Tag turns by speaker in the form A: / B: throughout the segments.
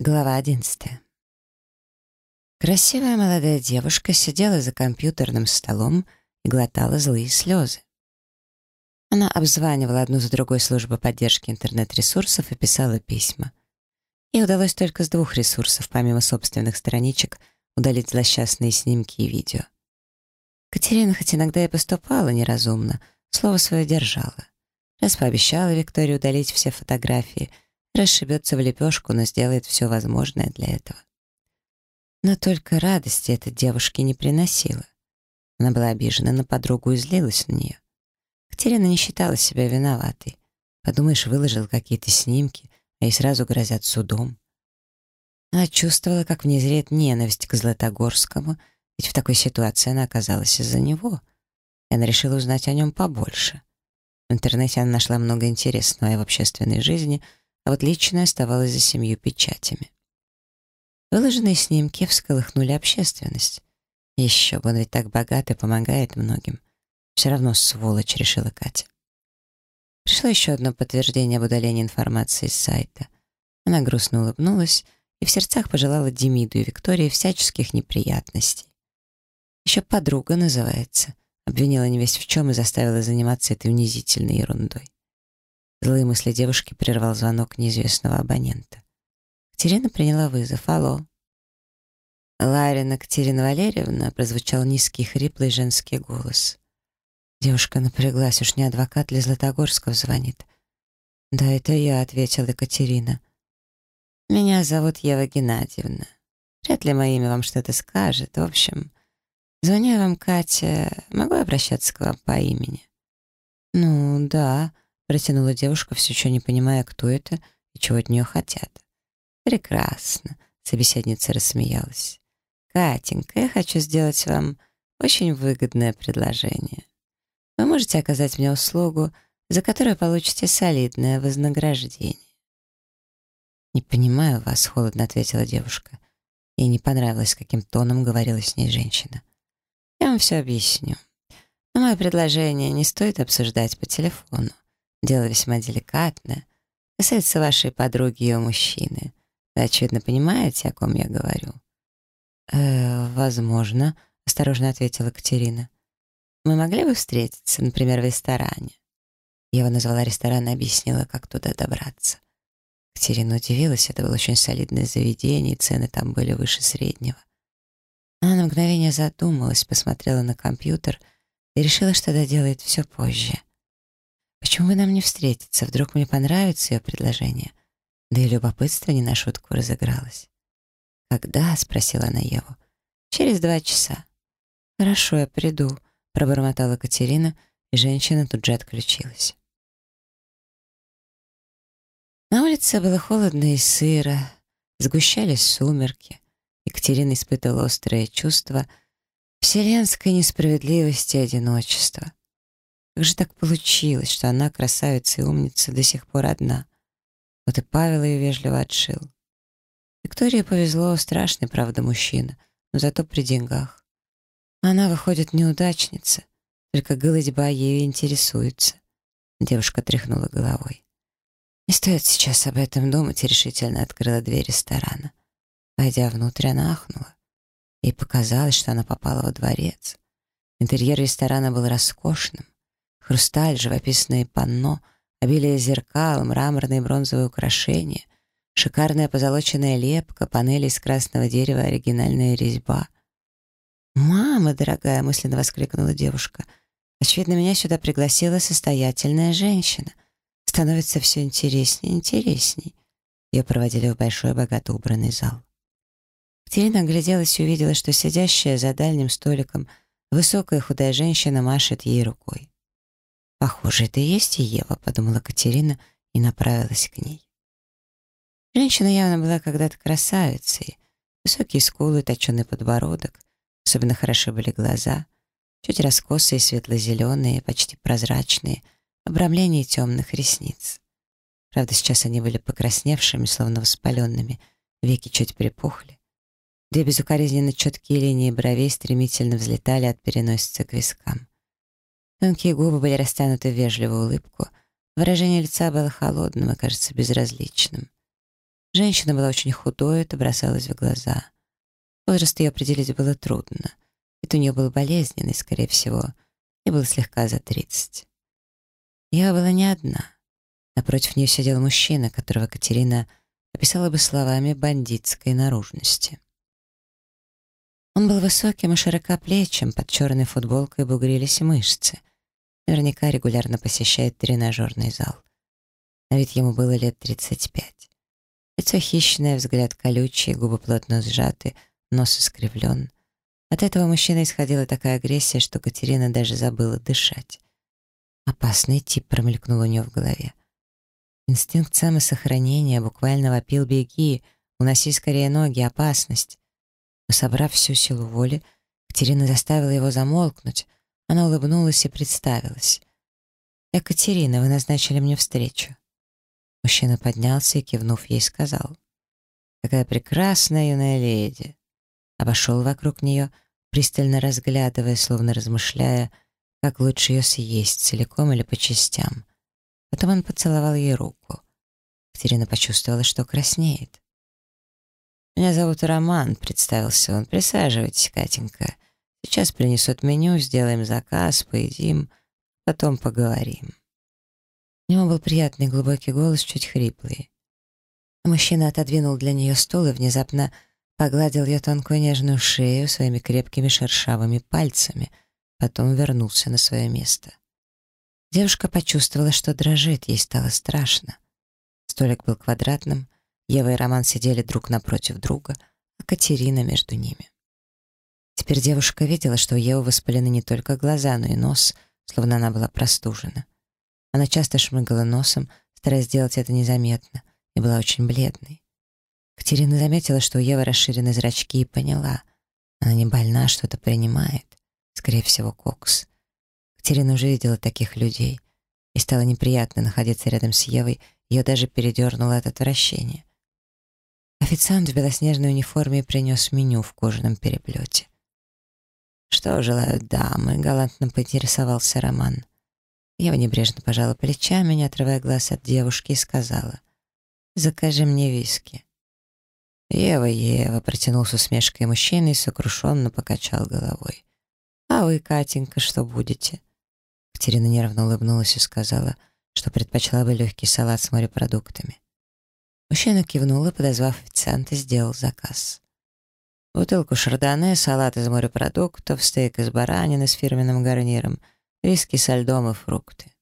A: Глава одиннадцатая. Красивая молодая девушка сидела за компьютерным столом и глотала злые слезы. Она обзванивала одну за другой службу поддержки интернет-ресурсов и писала письма. Ей удалось только с двух ресурсов, помимо собственных страничек, удалить злосчастные снимки и видео. Катерина хоть иногда и поступала неразумно, слово свое держала. Раз пообещала Виктории удалить все фотографии — расшибется в лепешку, но сделает все возможное для этого. Но только радости эта девушке не приносила. Она была обижена на подругу и злилась на нее. Катерина не считала себя виноватой. Подумаешь, выложил какие-то снимки, а ей сразу грозят судом. Она чувствовала, как в ненависть к Златогорскому, ведь в такой ситуации она оказалась из-за него. И она решила узнать о нем побольше. В интернете она нашла много интересного в общественной жизни — а вот личное оставалось за семью печатями. Выложенные снимки всколыхнули общественность. Еще бы, он ведь так богат и помогает многим. Все равно сволочь, решила Катя. Пришло еще одно подтверждение об удалении информации с сайта. Она грустно улыбнулась и в сердцах пожелала Демиду и Виктории всяческих неприятностей. Еще подруга называется. Обвинила невесть в чем и заставила заниматься этой унизительной ерундой. Злые мысли девушки прервал звонок неизвестного абонента. Катерина приняла вызов. «Алло». «Ларина Катерина Валерьевна», — прозвучал низкий, хриплый женский голос. Девушка напряглась, уж не адвокат ли Златогорского звонит. «Да, это я», — ответила Екатерина. «Меня зовут Ева Геннадьевна. Вряд ли мое имя вам что-то скажет. В общем, звоню вам, Катя. Могу обращаться к вам по имени?» «Ну, да», Протянула девушка, все еще не понимая, кто это и чего от нее хотят. «Прекрасно», — собеседница рассмеялась. «Катенька, я хочу сделать вам очень выгодное предложение. Вы можете оказать мне услугу, за которую получите солидное вознаграждение». «Не понимаю вас», — холодно ответила девушка. Ей не понравилось, каким тоном говорила с ней женщина. «Я вам все объясню. Но мое предложение не стоит обсуждать по телефону. Дело весьма деликатное. Касается вашей подруги и ее мужчины. Вы, очевидно, понимаете, о ком я говорю?» «Э, возможно», — осторожно ответила Катерина. «Мы могли бы встретиться, например, в ресторане?» Ева назвала ресторан и объяснила, как туда добраться. Катерина удивилась, это было очень солидное заведение, и цены там были выше среднего. Она на мгновение задумалась, посмотрела на компьютер и решила, что доделает все позже. Почему бы нам не встретиться? Вдруг мне понравится ее предложение? Да и любопытство не на шутку разыгралось. «Когда?» — спросила она Еву. «Через два часа». «Хорошо, я приду», — пробормотала Катерина, и женщина тут же отключилась. На улице было холодно и сыро, сгущались сумерки. Екатерина испытывала острое чувство вселенской несправедливости и одиночества. Как же так получилось, что она, красавица и умница, до сих пор одна? Вот и Павел ее вежливо отшил. Виктории повезло, страшный, правда, мужчина, но зато при деньгах. Она, выходит, неудачница, только голодьба ею интересуется. Девушка тряхнула головой. Не стоит сейчас об этом думать решительно открыла дверь ресторана. Войдя внутрь, она ахнула. Ей показалось, что она попала во дворец. Интерьер ресторана был роскошным. Хрусталь, живописное панно, обилие зеркал, мраморные бронзовые украшения, шикарная позолоченная лепка, панели из красного дерева, оригинальная резьба. «Мама, дорогая!» — мысленно воскликнула девушка. «Очевидно, меня сюда пригласила состоятельная женщина. Становится все интереснее и интересней». Ее проводили в большой, богато убранный зал. Катерина огляделась и увидела, что сидящая за дальним столиком высокая худая женщина машет ей рукой. «Похоже, это и есть Ева», — подумала Катерина и направилась к ней. Женщина явно была когда-то красавицей. Высокие скулы, точеный подбородок. Особенно хороши были глаза. Чуть раскосые, светло-зеленые, почти прозрачные, обрамление темных ресниц. Правда, сейчас они были покрасневшими, словно воспаленными, веки чуть припухли. Две безукоризненно четкие линии бровей стремительно взлетали от переносицы к вискам. Тонкие губы были растянуты в вежливую улыбку. Выражение лица было холодным и, кажется, безразличным. Женщина была очень худой, это бросалось в глаза. Возраст ее определить было трудно. Вид у нее был болезненный, скорее всего, и было слегка за тридцать. Я была не одна. Напротив нее сидел мужчина, которого Катерина описала бы словами бандитской наружности. Он был высоким и широкоплечим, под черной футболкой бугрились мышцы. Наверняка регулярно посещает тренажерный зал. На вид ему было лет 35. Лицо хищное, взгляд колючий, губы плотно сжаты, нос искривлен. От этого мужчины исходила такая агрессия, что Катерина даже забыла дышать. Опасный тип промелькнул у нее в голове. Инстинкт самосохранения буквально вопил «беги», «уноси скорее ноги, опасность». Но собрав всю силу воли, Катерина заставила его замолкнуть. Она улыбнулась и представилась. «Екатерина, вы назначили мне встречу». Мужчина поднялся и, кивнув ей, сказал. «Какая прекрасная юная леди!» Обошел вокруг нее, пристально разглядывая, словно размышляя, как лучше ее съесть, целиком или по частям. Потом он поцеловал ей руку. Катерина почувствовала, что краснеет. «Меня зовут Роман», — представился он. «Присаживайтесь, Катенька. Сейчас принесут меню, сделаем заказ, поедим, потом поговорим». У него был приятный глубокий голос, чуть хриплый. Мужчина отодвинул для нее стул и внезапно погладил ее тонкую нежную шею своими крепкими шершавыми пальцами, потом вернулся на свое место. Девушка почувствовала, что дрожит, ей стало страшно. Столик был квадратным, Ева и Роман сидели друг напротив друга, а Катерина между ними. Теперь девушка видела, что у Евы воспалены не только глаза, но и нос, словно она была простужена. Она часто шмыгала носом, стараясь сделать это незаметно, и была очень бледной. Катерина заметила, что у Евы расширены зрачки, и поняла. Она не больна, что-то принимает. Скорее всего, кокс. Катерина уже видела таких людей, и стало неприятно находиться рядом с Евой, ее даже передернуло от отвращения. Официант в белоснежной униформе принес меню в кожаном переплете. «Что желают дамы?» — галантно поинтересовался Роман. Ева небрежно пожала плечами, не отрывая глаз от девушки, и сказала, «Закажи мне виски». «Ева, Ева», — протянул с усмешкой мужчина и сокрушенно покачал головой. «А вы, Катенька, что будете?» Катерина нервно улыбнулась и сказала, что предпочла бы легкий салат с морепродуктами. Мужчина кивнул и, подозвав официанта, сделал заказ. Бутылку шардоне, салат из морепродуктов, стейк из баранины с фирменным гарниром, виски со льдом и фрукты.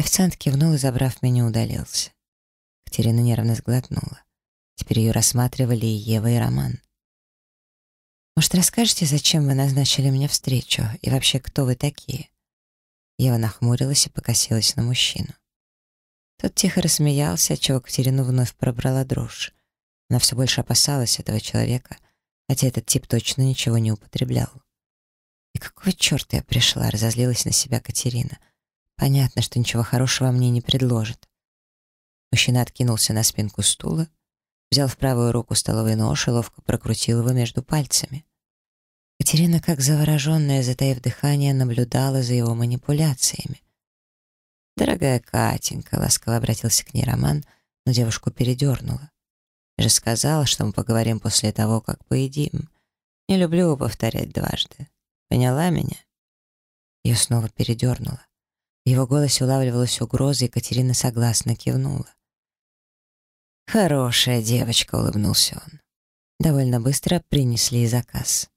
A: Официант кивнул и, забрав меню, удалился. Катерина нервно сглотнула. Теперь ее рассматривали и Ева, и Роман. «Может, расскажете, зачем вы назначили мне встречу? И вообще, кто вы такие?» Ева нахмурилась и покосилась на мужчину. Тот тихо рассмеялся, отчего Катерину вновь пробрала дрожь. Она все больше опасалась этого человека, хотя этот тип точно ничего не употреблял. «И какого черта я пришла?» — разозлилась на себя Катерина. «Понятно, что ничего хорошего мне не предложит». Мужчина откинулся на спинку стула, взял в правую руку столовый нож и ловко прокрутил его между пальцами. Катерина, как завороженная, затаив дыхание, наблюдала за его манипуляциями. «Дорогая Катенька», — ласково обратился к ней Роман, но девушку передернула. «Я же сказала, что мы поговорим после того, как поедим. Не люблю повторять дважды. Поняла меня?» Ее снова передернула. В его голосе улавливалась угроза, и Катерина согласно кивнула. «Хорошая девочка», — улыбнулся он. Довольно быстро принесли заказ.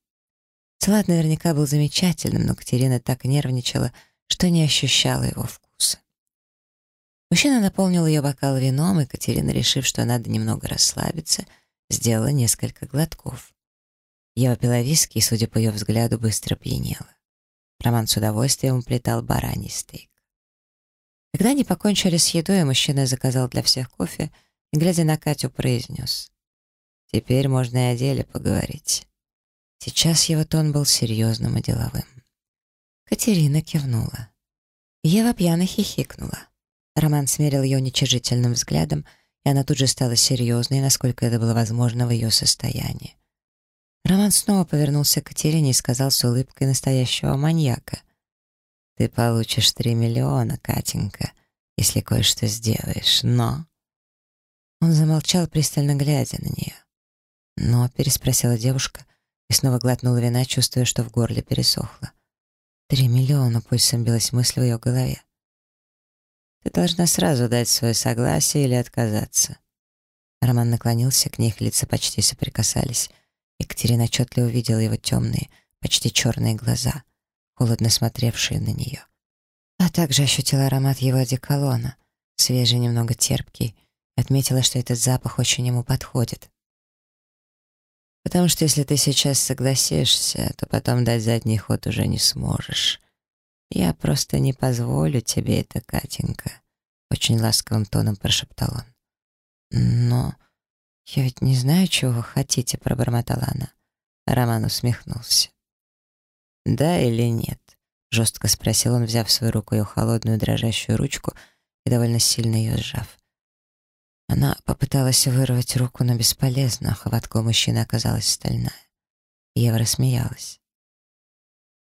A: Салат наверняка был замечательным, но Катерина так нервничала, что не ощущала его вкуса. Мужчина наполнил ее бокал вином, и Катерина, решив, что надо немного расслабиться, сделала несколько глотков. Я пила виски и, судя по ее взгляду, быстро пьянела. Роман с удовольствием уплетал бараний стейк. Когда они покончили с едой, мужчина заказал для всех кофе и, глядя на Катю, произнес. «Теперь можно и о деле поговорить». Сейчас его тон был серьезным и деловым. Катерина кивнула. Ева пьяно хихикнула. Роман смерил ее уничижительным взглядом, и она тут же стала серьезной, насколько это было возможно в ее состоянии. Роман снова повернулся к Катерине и сказал с улыбкой настоящего маньяка. «Ты получишь три миллиона, Катенька, если кое-что сделаешь, но...» Он замолчал, пристально глядя на нее. «Но?» — переспросила девушка и снова глотнула вина, чувствуя, что в горле пересохло. «Три миллиона!» — пульсом билась мысль в ее голове. «Ты должна сразу дать свое согласие или отказаться». Роман наклонился к ней, их лица почти соприкасались. Екатерина отчетливо увидела его темные, почти черные глаза, холодно смотревшие на нее. А также ощутила аромат его одеколона, свежий, немного терпкий, отметила, что этот запах очень ему подходит. Потому что если ты сейчас согласишься, то потом дать задний ход уже не сможешь. Я просто не позволю тебе это, Катенька, очень ласковым тоном прошептал он. Но я ведь не знаю, чего вы хотите, пробормотала она. Роман усмехнулся. Да или нет? Жестко спросил он, взяв свою руку ее холодную дрожащую ручку и довольно сильно ее сжав. Она попыталась вырвать руку, но бесполезно, а хватка у мужчины оказалась стальная. Ева рассмеялась.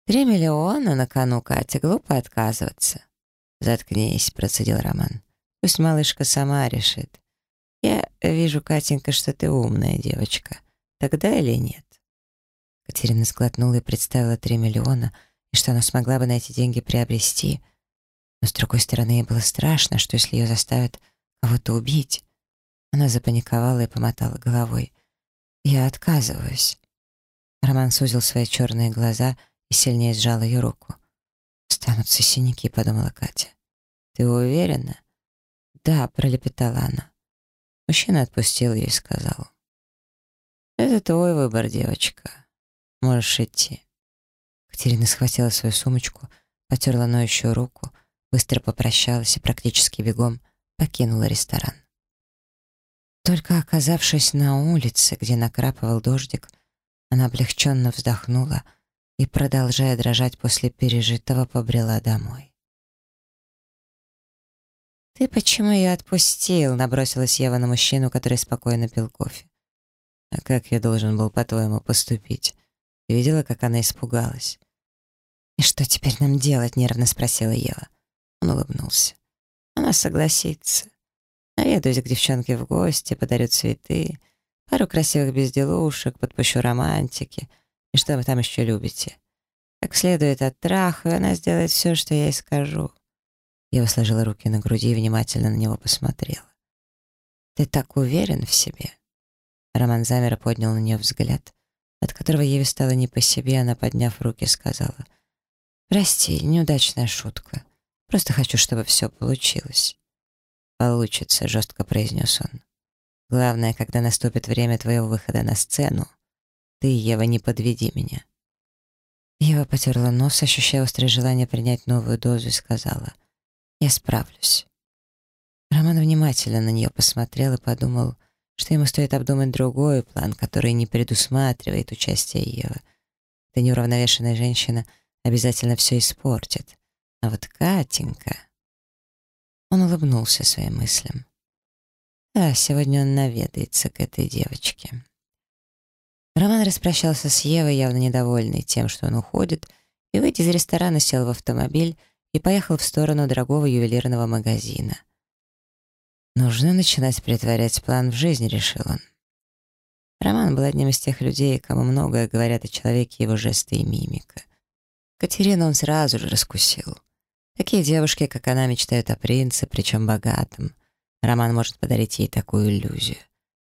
A: «Три миллиона на кону, Катя, глупо отказываться». «Заткнись», — процедил Роман. «Пусть малышка сама решит. Я вижу, Катенька, что ты умная девочка. Тогда или нет?» Катерина сглотнула и представила три миллиона, и что она смогла бы на эти деньги приобрести. Но, с другой стороны, ей было страшно, что если ее заставят кого-то убить. Она запаниковала и помотала головой. «Я отказываюсь». Роман сузил свои черные глаза и сильнее сжал ее руку. «Станутся синяки», — подумала Катя. «Ты уверена?» «Да», — пролепетала она. Мужчина отпустил ее и сказал. «Это твой выбор, девочка. Можешь идти». Катерина схватила свою сумочку, потерла ноющую руку, быстро попрощалась и практически бегом покинула ресторан. Только оказавшись на улице, где накрапывал дождик, она облегченно вздохнула и, продолжая дрожать после пережитого, побрела домой. «Ты почему ее отпустил?» — набросилась Ева на мужчину, который спокойно пил кофе. «А как я должен был, по-твоему, поступить? Ты видела, как она испугалась?» «И что теперь нам делать?» — нервно спросила Ева. Он улыбнулся. «Она согласится. Наведаюсь к девчонке в гости, подарю цветы, пару красивых безделушек, подпущу романтики. И что вы там еще любите? Как следует оттрахаю, она сделает все, что я ей скажу. Я сложила руки на груди и внимательно на него посмотрела. «Ты так уверен в себе?» Роман замер и поднял на нее взгляд, от которого Еве стало не по себе, она, подняв руки, сказала, «Прости, неудачная шутка. Просто хочу, чтобы все получилось». «Получится», — жестко произнес он. «Главное, когда наступит время твоего выхода на сцену, ты, Ева, не подведи меня». Ева потерла нос, ощущая острое желание принять новую дозу и сказала, «Я справлюсь». Роман внимательно на нее посмотрел и подумал, что ему стоит обдумать другой план, который не предусматривает участие Евы. Эта неуравновешенная женщина обязательно все испортит. А вот Катенька... Он улыбнулся своим мыслям. Да, сегодня он наведается к этой девочке. Роман распрощался с Евой, явно недовольный тем, что он уходит, и, выйдя из ресторана, сел в автомобиль и поехал в сторону дорогого ювелирного магазина. «Нужно начинать притворять план в жизнь», — решил он. Роман был одним из тех людей, кому многое говорят о человеке его жесты и мимика. Катерину он сразу же раскусил — Такие девушки, как она, мечтают о принце, причем богатом. Роман может подарить ей такую иллюзию.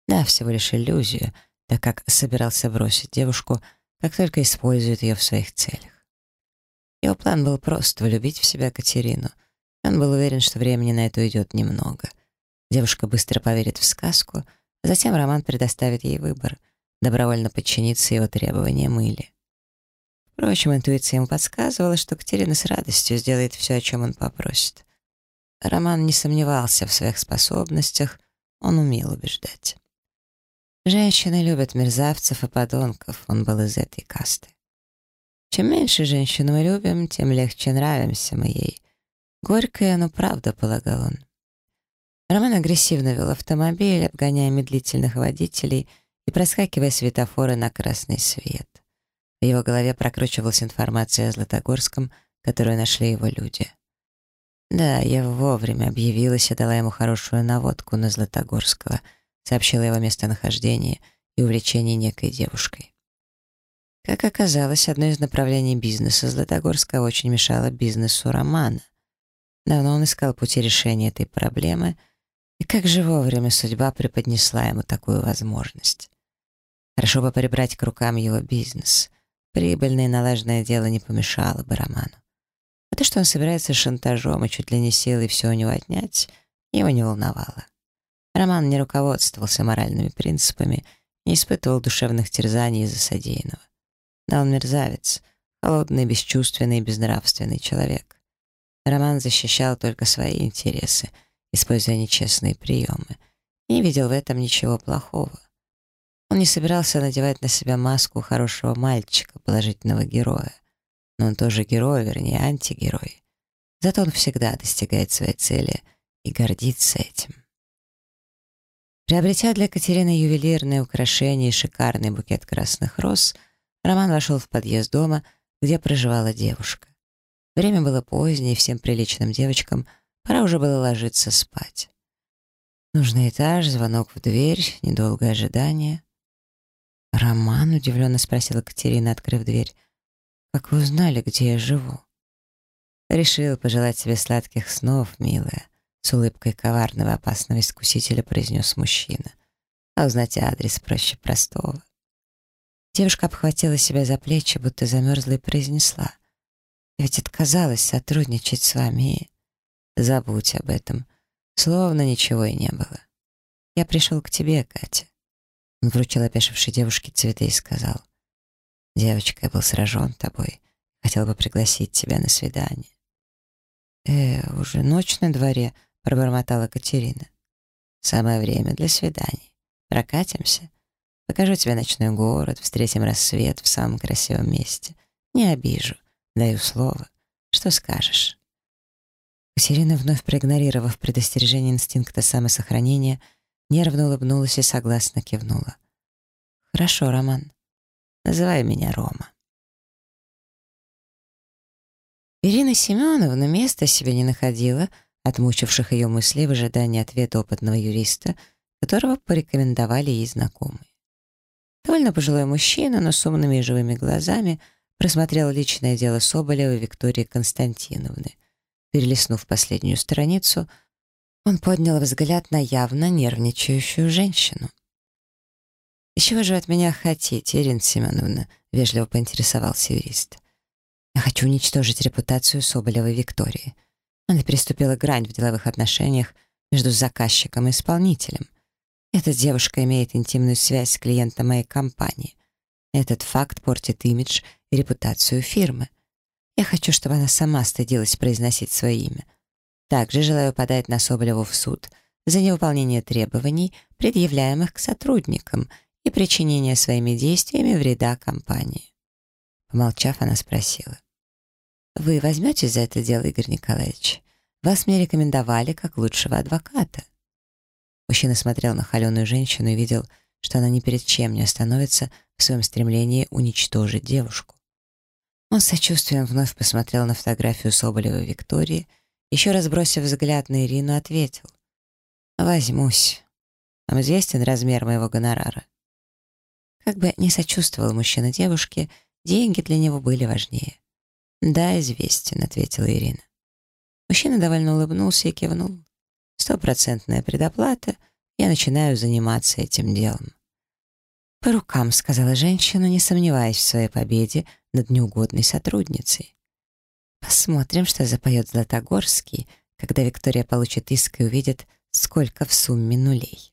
A: Да, всего лишь иллюзию, так как собирался бросить девушку, как только использует ее в своих целях. Его план был прост — влюбить в себя Катерину. Он был уверен, что времени на это уйдет немного. Девушка быстро поверит в сказку, а затем Роман предоставит ей выбор — добровольно подчиниться его требованиям или... Впрочем, интуиция ему подсказывала, что Катерина с радостью сделает все, о чем он попросит. Роман не сомневался в своих способностях, он умел убеждать. Женщины любят мерзавцев и подонков, он был из этой касты. Чем меньше женщин мы любим, тем легче нравимся мы ей. Горькое, но правда, полагал он. Роман агрессивно вел автомобиль, обгоняя медлительных водителей и проскакивая светофоры на красный свет. В его голове прокручивалась информация о Златогорском, которую нашли его люди. «Да, я вовремя объявилась и дала ему хорошую наводку на Златогорского», сообщила его местонахождение и увлечение некой девушкой. Как оказалось, одно из направлений бизнеса Златогорского очень мешало бизнесу Романа. Давно он искал пути решения этой проблемы, и как же вовремя судьба преподнесла ему такую возможность. Хорошо бы прибрать к рукам его бизнес. Прибыльное и налаженное дело не помешало бы Роману. А то, что он собирается шантажом и чуть ли не силой все у него отнять, его не волновало. Роман не руководствовался моральными принципами, не испытывал душевных терзаний из-за содеянного. Да, он мерзавец, холодный, бесчувственный безнравственный человек. Роман защищал только свои интересы, используя нечестные приемы, и не видел в этом ничего плохого. Он не собирался надевать на себя маску хорошего мальчика, положительного героя но он тоже герой, вернее, антигерой. Зато он всегда достигает своей цели и гордится этим. Приобретя для Катерины ювелирные украшения и шикарный букет красных роз, Роман вошел в подъезд дома, где проживала девушка. Время было позднее, и всем приличным девочкам пора уже было ложиться спать. Нужный этаж, звонок в дверь, недолгое ожидание. «Роман?» — удивленно спросила Катерина, открыв дверь. Как вы узнали, где я живу?» «Решил пожелать себе сладких снов, милая», — с улыбкой коварного опасного искусителя произнес мужчина. «А узнать адрес проще простого». Девушка обхватила себя за плечи, будто замерзла и произнесла. «Я ведь отказалась сотрудничать с вами и...» «Забудь об этом. Словно ничего и не было. Я пришел к тебе, Катя». Он вручил опешившей девушке цветы и сказал. Девочка, я был сражен тобой. Хотел бы пригласить тебя на свидание. «Э, уже ночь на дворе», — пробормотала Катерина. «Самое время для свиданий. Прокатимся. Покажу тебе ночной город, встретим рассвет в самом красивом месте. Не обижу, даю слово. Что скажешь?» Катерина, вновь проигнорировав предостережение инстинкта самосохранения, нервно улыбнулась и согласно кивнула. «Хорошо, Роман. Называй меня Рома. Ирина Семеновна места себе не находила, отмучивших ее мысли в ожидании ответа опытного юриста, которого порекомендовали ей знакомые. Довольно пожилой мужчина, но с умными и живыми глазами, просмотрел личное дело Соболева Виктории Константиновны. Перелистнув последнюю страницу, он поднял взгляд на явно нервничающую женщину. «И чего же вы от меня хотите, Ирина Семеновна?» — вежливо поинтересовался юрист. «Я хочу уничтожить репутацию Соболевой Виктории. Она переступила грань в деловых отношениях между заказчиком и исполнителем. Эта девушка имеет интимную связь с клиентом моей компании. Этот факт портит имидж и репутацию фирмы. Я хочу, чтобы она сама стыдилась произносить свое имя. Также желаю подать на Соболеву в суд за невыполнение требований, предъявляемых к сотрудникам, и причинение своими действиями вреда компании. Помолчав, она спросила. «Вы возьметесь за это дело, Игорь Николаевич? Вас мне рекомендовали как лучшего адвоката». Мужчина смотрел на холеную женщину и видел, что она ни перед чем не остановится в своем стремлении уничтожить девушку. Он с сочувствием вновь посмотрел на фотографию Соболевой Виктории, еще раз бросив взгляд на Ирину, ответил. «Возьмусь. Вам известен размер моего гонорара?» Как бы не сочувствовал мужчина девушке, деньги для него были важнее. «Да, известен», — ответила Ирина. Мужчина довольно улыбнулся и кивнул. «Стопроцентная предоплата, я начинаю заниматься этим делом». «По рукам», — сказала женщина, не сомневаясь в своей победе над неугодной сотрудницей. «Посмотрим, что запоет Златогорский, когда Виктория получит иск и увидит, сколько в сумме нулей».